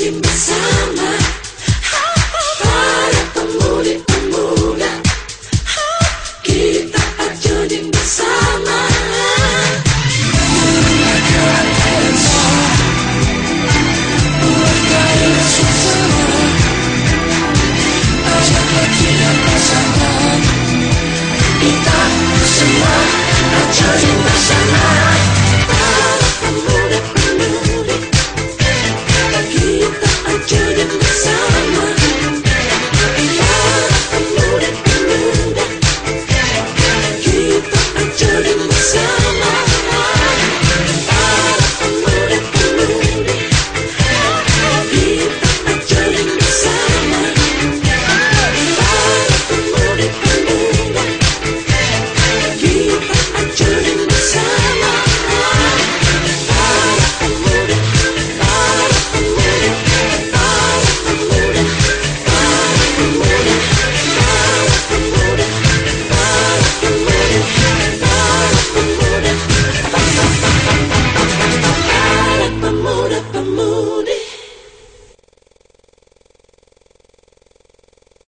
give me